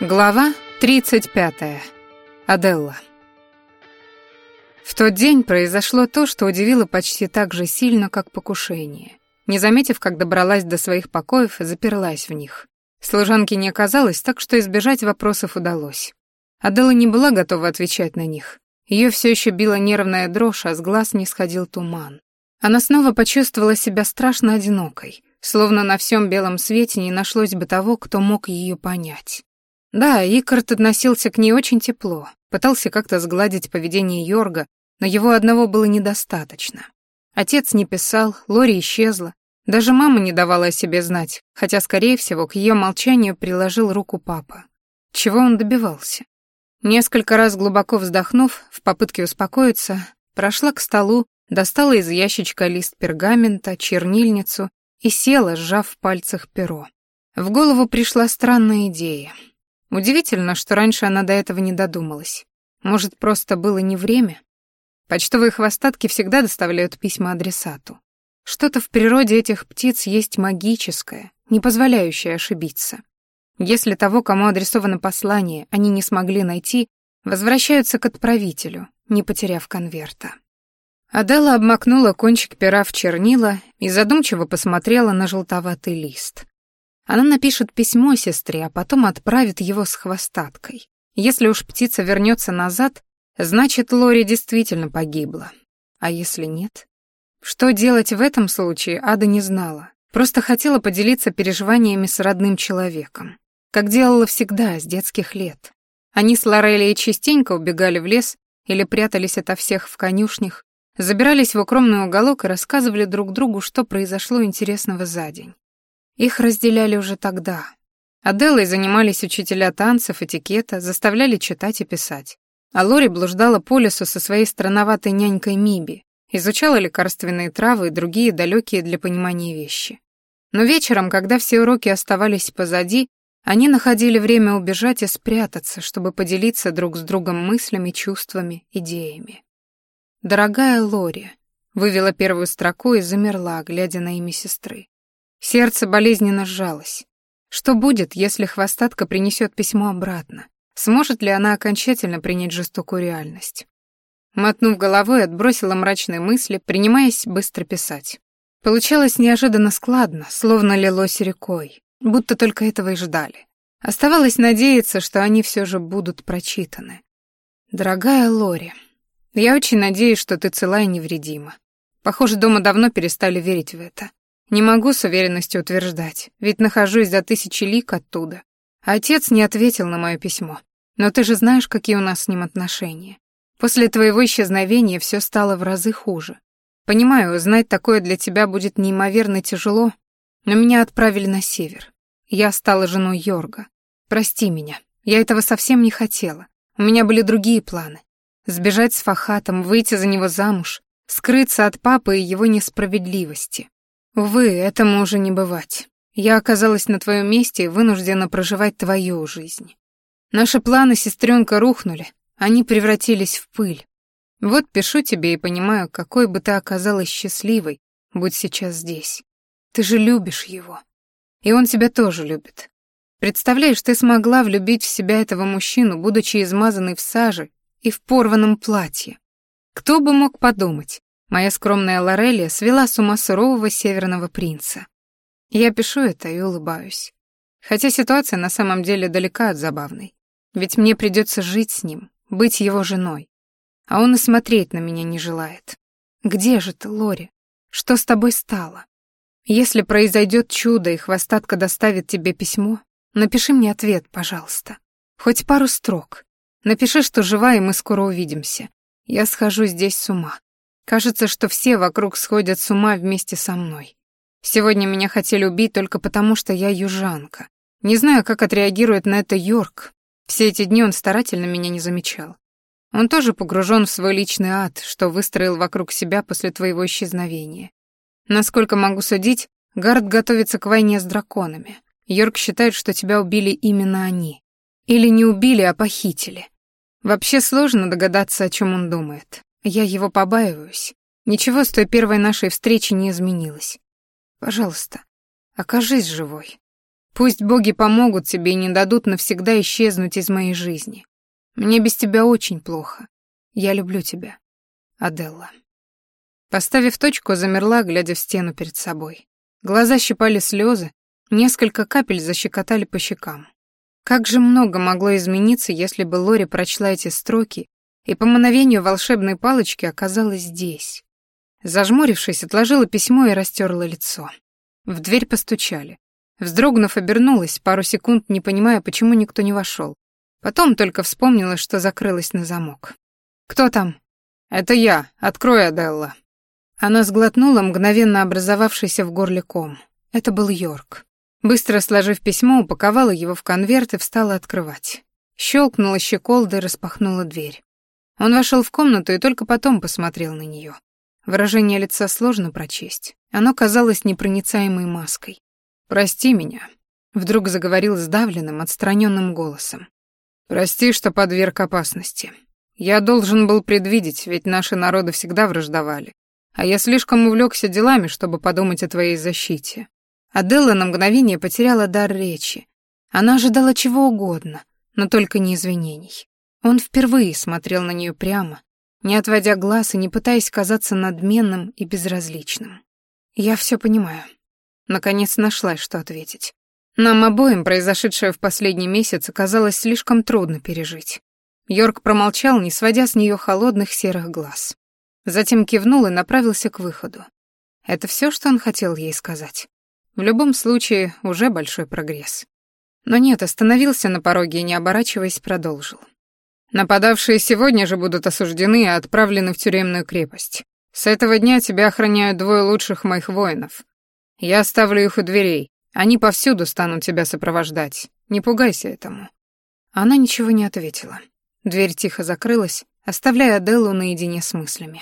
Глава 35. Аделла. В тот день произошло то, что удивило почти так же сильно, как покушение. Не заметив, как добралась до своих покоев, заперлась в них. Служанки не оказалось, так что избежать вопросов удалось. Аделла не была готова отвечать на них. Ее все еще била нервная дрожь, а с глаз не сходил туман. Она снова почувствовала себя страшно одинокой, словно на всем белом свете не нашлось бы того, кто мог ее понять. Да, Икард относился к ней очень тепло, пытался как-то сгладить поведение Йорга, но его одного было недостаточно. Отец не писал, Лори исчезла, даже мама не давала о себе знать, хотя, скорее всего, к ее молчанию приложил руку папа. Чего он добивался? Несколько раз глубоко вздохнув, в попытке успокоиться, прошла к столу, достала из ящичка лист пергамента, чернильницу и села, сжав в пальцах перо. В голову пришла странная идея. Удивительно, что раньше она до этого не додумалась. Может, просто было не время? Почтовые хвостатки всегда доставляют письма адресату. Что-то в природе этих птиц есть магическое, не позволяющее ошибиться. Если того, кому адресовано послание, они не смогли найти, возвращаются к отправителю, не потеряв конверта. Адела обмакнула кончик пера в чернила и задумчиво посмотрела на желтоватый лист. Она напишет письмо сестре, а потом отправит его с хвостаткой. Если уж птица вернется назад, значит, Лори действительно погибла. А если нет? Что делать в этом случае, Ада не знала. Просто хотела поделиться переживаниями с родным человеком. Как делала всегда, с детских лет. Они с Лорелией частенько убегали в лес или прятались ото всех в конюшнях, забирались в укромный уголок и рассказывали друг другу, что произошло интересного за день. Их разделяли уже тогда. Аделлой занимались учителя танцев, этикета, заставляли читать и писать. А Лори блуждала по лесу со своей странноватой нянькой Миби, изучала лекарственные травы и другие далекие для понимания вещи. Но вечером, когда все уроки оставались позади, они находили время убежать и спрятаться, чтобы поделиться друг с другом мыслями, чувствами, идеями. «Дорогая Лори», — вывела первую строку и замерла, глядя на имя сестры. Сердце болезненно сжалось. Что будет, если хвостатка принесет письмо обратно? Сможет ли она окончательно принять жестокую реальность? Мотнув головой, отбросила мрачные мысли, принимаясь быстро писать. Получалось неожиданно складно, словно лилось рекой, будто только этого и ждали. Оставалось надеяться, что они все же будут прочитаны. «Дорогая Лори, я очень надеюсь, что ты цела и невредима. Похоже, дома давно перестали верить в это. Не могу с уверенностью утверждать, ведь нахожусь за тысячи лик оттуда. Отец не ответил на мое письмо. Но ты же знаешь, какие у нас с ним отношения. После твоего исчезновения все стало в разы хуже. Понимаю, узнать такое для тебя будет неимоверно тяжело, но меня отправили на север. Я стала женой Йорга. Прости меня, я этого совсем не хотела. У меня были другие планы. Сбежать с Фахатом, выйти за него замуж, скрыться от папы и его несправедливости. Увы, этому уже не бывать. Я оказалась на твоем месте и вынуждена проживать твою жизнь. Наши планы, сестренка, рухнули, они превратились в пыль. Вот пишу тебе и понимаю, какой бы ты оказалась счастливой, будь сейчас здесь. Ты же любишь его. И он тебя тоже любит. Представляешь, ты смогла влюбить в себя этого мужчину, будучи измазанной в саже и в порванном платье. Кто бы мог подумать, Моя скромная Лорелия свела с ума сурового северного принца. Я пишу это и улыбаюсь. Хотя ситуация на самом деле далека от забавной. Ведь мне придется жить с ним, быть его женой. А он и смотреть на меня не желает. Где же ты, Лори? Что с тобой стало? Если произойдет чудо и хвостатка доставит тебе письмо, напиши мне ответ, пожалуйста. Хоть пару строк. Напиши, что жива, и мы скоро увидимся. Я схожу здесь с ума. Кажется, что все вокруг сходят с ума вместе со мной. Сегодня меня хотели убить только потому, что я южанка. Не знаю, как отреагирует на это Йорк. Все эти дни он старательно меня не замечал. Он тоже погружен в свой личный ад, что выстроил вокруг себя после твоего исчезновения. Насколько могу судить, Гард готовится к войне с драконами. Йорк считает, что тебя убили именно они. Или не убили, а похитили. Вообще сложно догадаться, о чем он думает. Я его побаиваюсь. Ничего с той первой нашей встречи не изменилось. Пожалуйста, окажись живой. Пусть боги помогут тебе и не дадут навсегда исчезнуть из моей жизни. Мне без тебя очень плохо. Я люблю тебя. Аделла. Поставив точку, замерла, глядя в стену перед собой. Глаза щипали слезы, несколько капель защекотали по щекам. Как же много могло измениться, если бы Лори прочла эти строки и по мановению волшебной палочки оказалась здесь. Зажмурившись, отложила письмо и растерла лицо. В дверь постучали. Вздрогнув, обернулась, пару секунд не понимая, почему никто не вошел. Потом только вспомнила, что закрылась на замок. «Кто там?» «Это я. Открой, Аделла». Она сглотнула мгновенно образовавшийся в горле ком. Это был Йорк. Быстро сложив письмо, упаковала его в конверт и встала открывать. Щелкнула щеколда и распахнула дверь. Он вошел в комнату и только потом посмотрел на нее. Выражение лица сложно прочесть. Оно казалось непроницаемой маской. «Прости меня», — вдруг заговорил сдавленным, отстраненным голосом. «Прости, что подверг опасности. Я должен был предвидеть, ведь наши народы всегда враждовали. А я слишком увлекся делами, чтобы подумать о твоей защите». Аделла на мгновение потеряла дар речи. Она ожидала чего угодно, но только не извинений. Он впервые смотрел на нее прямо, не отводя глаз и не пытаясь казаться надменным и безразличным. «Я все понимаю», Наконец нашлась, что ответить. Нам обоим произошедшее в последний месяц оказалось слишком трудно пережить. Йорк промолчал, не сводя с нее холодных серых глаз. Затем кивнул и направился к выходу. Это все, что он хотел ей сказать. В любом случае, уже большой прогресс. Но нет, остановился на пороге и, не оборачиваясь, продолжил. Нападавшие сегодня же будут осуждены и отправлены в тюремную крепость. С этого дня тебя охраняют двое лучших моих воинов, я оставлю их у дверей. Они повсюду станут тебя сопровождать. Не пугайся этому». Она ничего не ответила. Дверь тихо закрылась, оставляя Аделлу наедине с мыслями.